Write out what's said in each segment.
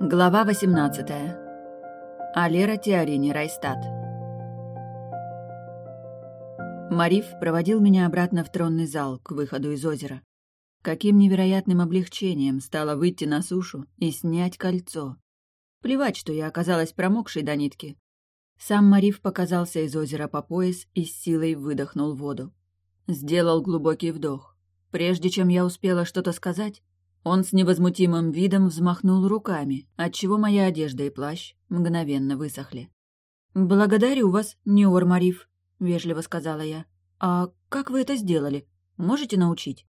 Глава 18. Алера Теорини Райстат. Мариф проводил меня обратно в тронный зал, к выходу из озера. Каким невероятным облегчением стало выйти на сушу и снять кольцо. Плевать, что я оказалась промокшей до нитки. Сам Мариф показался из озера по пояс и с силой выдохнул воду. Сделал глубокий вдох. Прежде чем я успела что-то сказать, он с невозмутимым видом взмахнул руками, отчего моя одежда и плащ мгновенно высохли. «Благодарю вас, Неор Мариф», — вежливо сказала я. «А как вы это сделали? Можете научить?»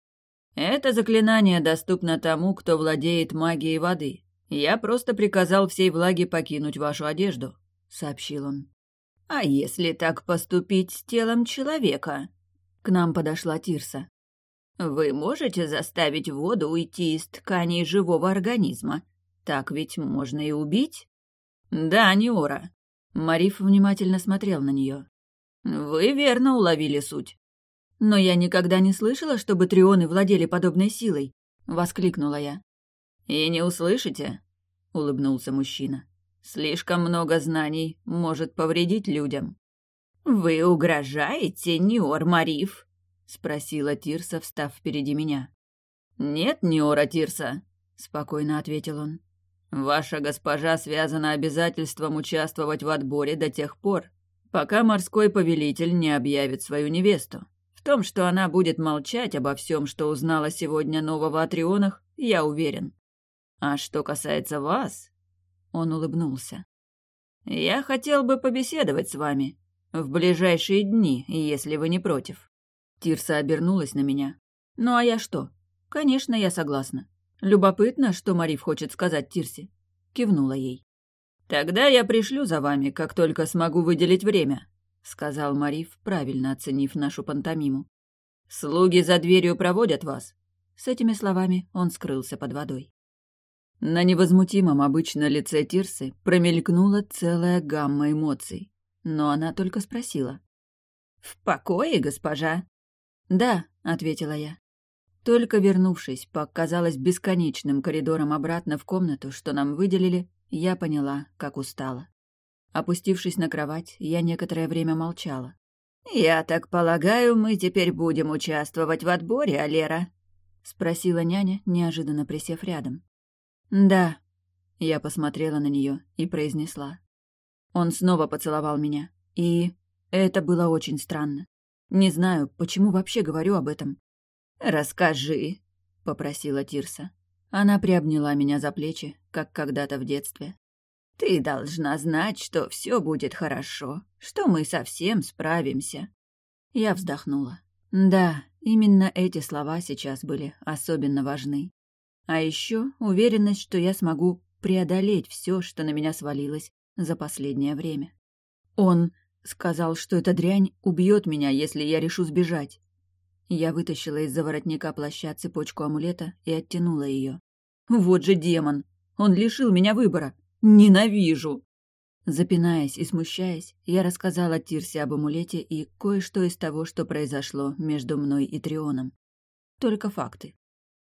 «Это заклинание доступно тому, кто владеет магией воды. Я просто приказал всей влаге покинуть вашу одежду», — сообщил он. «А если так поступить с телом человека?» К нам подошла Тирса. Вы можете заставить воду уйти из тканей живого организма? Так ведь можно и убить? Да, Неора. Мариф внимательно смотрел на нее. Вы верно уловили суть. Но я никогда не слышала, чтобы трионы владели подобной силой, воскликнула я. И не услышите, улыбнулся мужчина. Слишком много знаний может повредить людям. Вы угрожаете, Неор Мариф? — спросила Тирса, встав впереди меня. «Нет, Неора Тирса», — спокойно ответил он. «Ваша госпожа связана обязательством участвовать в отборе до тех пор, пока морской повелитель не объявит свою невесту. В том, что она будет молчать обо всем, что узнала сегодня нового о Трионах, я уверен. А что касается вас...» Он улыбнулся. «Я хотел бы побеседовать с вами в ближайшие дни, если вы не против». Тирса обернулась на меня. «Ну а я что? Конечно, я согласна. Любопытно, что Мариф хочет сказать Тирсе». Кивнула ей. «Тогда я пришлю за вами, как только смогу выделить время», — сказал Мариф, правильно оценив нашу пантомиму. «Слуги за дверью проводят вас». С этими словами он скрылся под водой. На невозмутимом обычно лице Тирсы промелькнула целая гамма эмоций, но она только спросила. «В покое, госпожа?» «Да», — ответила я. Только вернувшись по, казалось, бесконечным коридорам обратно в комнату, что нам выделили, я поняла, как устала. Опустившись на кровать, я некоторое время молчала. «Я так полагаю, мы теперь будем участвовать в отборе, Алера?» — спросила няня, неожиданно присев рядом. «Да», — я посмотрела на нее и произнесла. Он снова поцеловал меня, и это было очень странно. Не знаю, почему вообще говорю об этом. «Расскажи», — попросила Тирса. Она приобняла меня за плечи, как когда-то в детстве. «Ты должна знать, что все будет хорошо, что мы совсем справимся». Я вздохнула. Да, именно эти слова сейчас были особенно важны. А еще уверенность, что я смогу преодолеть все, что на меня свалилось за последнее время. Он Сказал, что эта дрянь убьет меня, если я решу сбежать. Я вытащила из-за воротника плаща цепочку амулета и оттянула ее. Вот же демон! Он лишил меня выбора! Ненавижу! Запинаясь и смущаясь, я рассказала Тирсе об амулете и кое-что из того, что произошло между мной и Трионом. Только факты.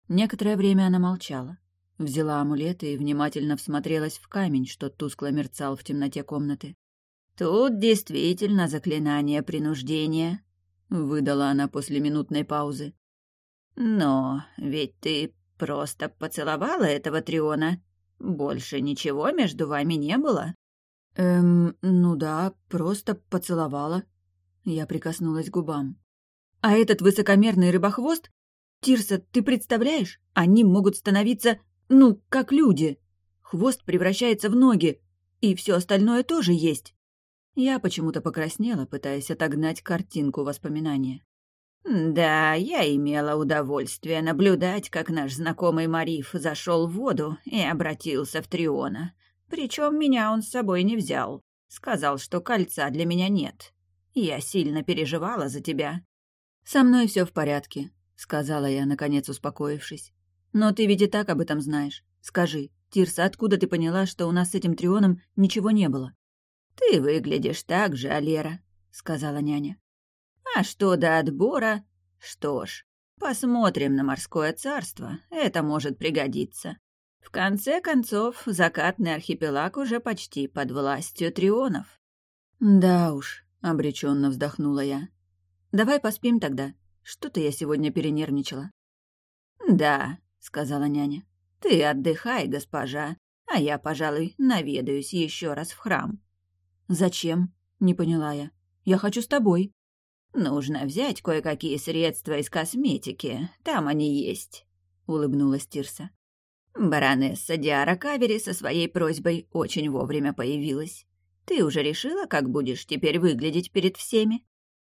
Некоторое время она молчала. Взяла амулет и внимательно всмотрелась в камень, что тускло мерцал в темноте комнаты. «Тут действительно заклинание принуждения», — выдала она после минутной паузы. «Но ведь ты просто поцеловала этого Триона. Больше ничего между вами не было?» «Эм, ну да, просто поцеловала». Я прикоснулась губам. «А этот высокомерный рыбохвост? Тирса, ты представляешь? Они могут становиться, ну, как люди. Хвост превращается в ноги, и все остальное тоже есть». Я почему-то покраснела, пытаясь отогнать картинку воспоминания. «Да, я имела удовольствие наблюдать, как наш знакомый Мариф зашел в воду и обратился в Триона. Причем меня он с собой не взял. Сказал, что кольца для меня нет. Я сильно переживала за тебя». «Со мной все в порядке», — сказала я, наконец успокоившись. «Но ты ведь и так об этом знаешь. Скажи, Тирса, откуда ты поняла, что у нас с этим Трионом ничего не было?» «Ты выглядишь так же, Алера», — сказала няня. «А что до отбора? Что ж, посмотрим на морское царство, это может пригодиться. В конце концов, закатный архипелаг уже почти под властью трионов. Да уж, обреченно вздохнула я. Давай поспим тогда. Что-то я сегодня перенервничала. Да, сказала няня. Ты отдыхай, госпожа, а я, пожалуй, наведаюсь еще раз в храм. Зачем? Не поняла я. Я хочу с тобой. Нужно взять кое-какие средства из косметики. Там они есть, улыбнулась Тирса. Баронесса Диара Кавери со своей просьбой очень вовремя появилась. Ты уже решила, как будешь теперь выглядеть перед всеми?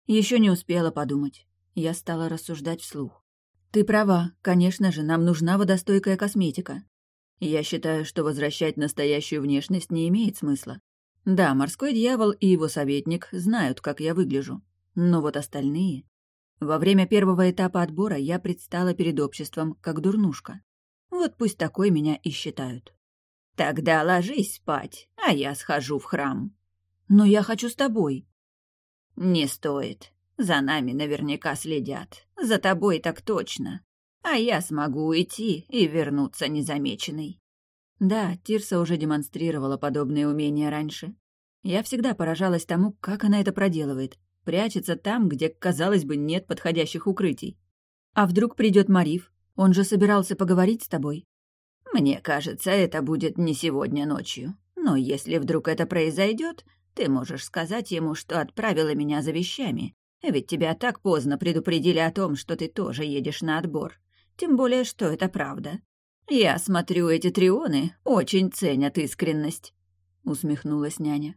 Еще не успела подумать. Я стала рассуждать вслух. Ты права, конечно же, нам нужна водостойкая косметика. Я считаю, что возвращать настоящую внешность не имеет смысла. Да, морской дьявол и его советник знают, как я выгляжу. Но вот остальные... Во время первого этапа отбора я предстала перед обществом как дурнушка. Вот пусть такой меня и считают. Тогда ложись спать, а я схожу в храм. Но я хочу с тобой. Не стоит. За нами наверняка следят. За тобой так точно. А я смогу уйти и вернуться незамеченной. Да, Тирса уже демонстрировала подобные умения раньше. Я всегда поражалась тому, как она это проделывает. Прячется там, где, казалось бы, нет подходящих укрытий. А вдруг придет Мариф, он же собирался поговорить с тобой. Мне кажется, это будет не сегодня ночью. Но если вдруг это произойдет, ты можешь сказать ему, что отправила меня за вещами. Ведь тебя так поздно предупредили о том, что ты тоже едешь на отбор. Тем более, что это правда. Я смотрю, эти трионы очень ценят искренность. Усмехнулась няня.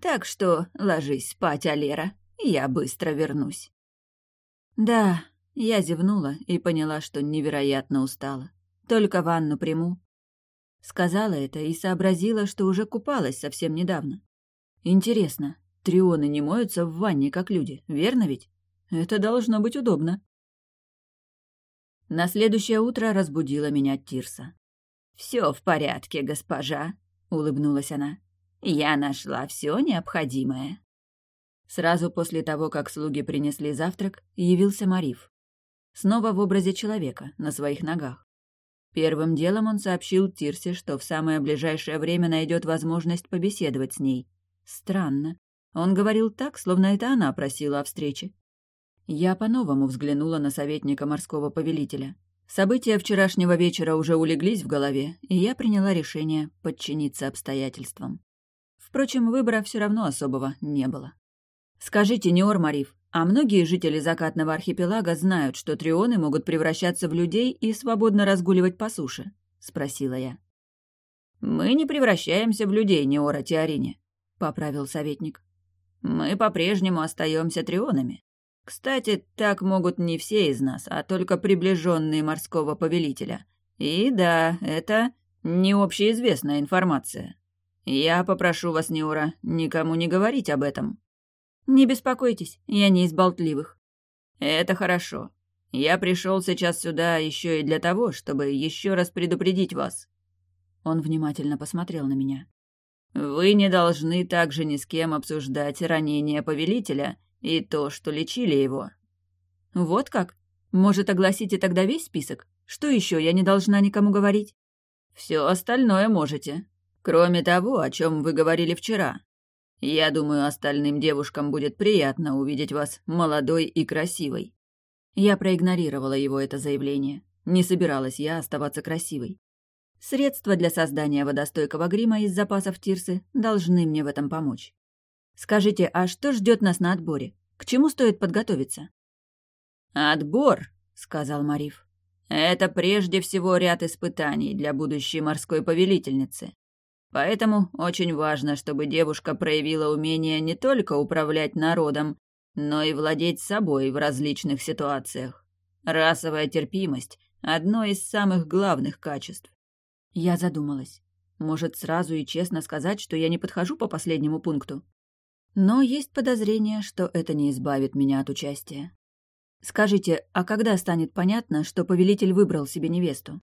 Так что ложись спать, Алера. Я быстро вернусь. Да, я зевнула и поняла, что невероятно устала. Только ванну приму. Сказала это и сообразила, что уже купалась совсем недавно. Интересно, трионы не моются в ванне, как люди, верно ведь? Это должно быть удобно. На следующее утро разбудила меня Тирса. «Все в порядке, госпожа», — улыбнулась она. «Я нашла все необходимое». Сразу после того, как слуги принесли завтрак, явился Мариф. Снова в образе человека, на своих ногах. Первым делом он сообщил Тирсе, что в самое ближайшее время найдет возможность побеседовать с ней. Странно. Он говорил так, словно это она просила о встрече. Я по-новому взглянула на советника морского повелителя. События вчерашнего вечера уже улеглись в голове, и я приняла решение подчиниться обстоятельствам. Впрочем, выбора все равно особого не было. «Скажите, Неор Мариф, а многие жители закатного архипелага знают, что трионы могут превращаться в людей и свободно разгуливать по суше? спросила я. Мы не превращаемся в людей, Неора Теорине, поправил советник. Мы по-прежнему остаемся трионами. Кстати, так могут не все из нас, а только приближенные морского повелителя. И да, это не общеизвестная информация. Я попрошу вас, Неора, никому не говорить об этом. «Не беспокойтесь, я не из болтливых». «Это хорошо. Я пришел сейчас сюда еще и для того, чтобы еще раз предупредить вас». Он внимательно посмотрел на меня. «Вы не должны также ни с кем обсуждать ранение повелителя и то, что лечили его». «Вот как? Может, огласите тогда весь список? Что еще я не должна никому говорить?» «Все остальное можете. Кроме того, о чем вы говорили вчера. Я думаю, остальным девушкам будет приятно увидеть вас молодой и красивой». Я проигнорировала его это заявление. Не собиралась я оставаться красивой. Средства для создания водостойкого грима из запасов Тирсы должны мне в этом помочь. Скажите, а что ждет нас на отборе? К чему стоит подготовиться? «Отбор», — сказал Мариф. «Это прежде всего ряд испытаний для будущей морской повелительницы. Поэтому очень важно, чтобы девушка проявила умение не только управлять народом, но и владеть собой в различных ситуациях. Расовая терпимость – одно из самых главных качеств. Я задумалась. Может, сразу и честно сказать, что я не подхожу по последнему пункту? Но есть подозрение, что это не избавит меня от участия. Скажите, а когда станет понятно, что повелитель выбрал себе невесту?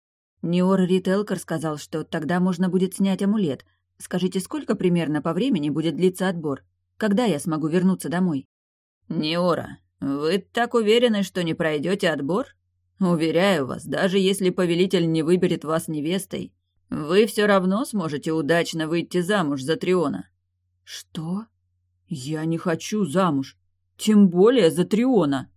Ниор Рителкар сказал, что тогда можно будет снять амулет. Скажите, сколько примерно по времени будет длиться отбор? Когда я смогу вернуться домой? Ниора, вы так уверены, что не пройдете отбор? Уверяю вас, даже если повелитель не выберет вас невестой, Вы все равно сможете удачно выйти замуж за Триона. Что? Я не хочу замуж. Тем более за Триона.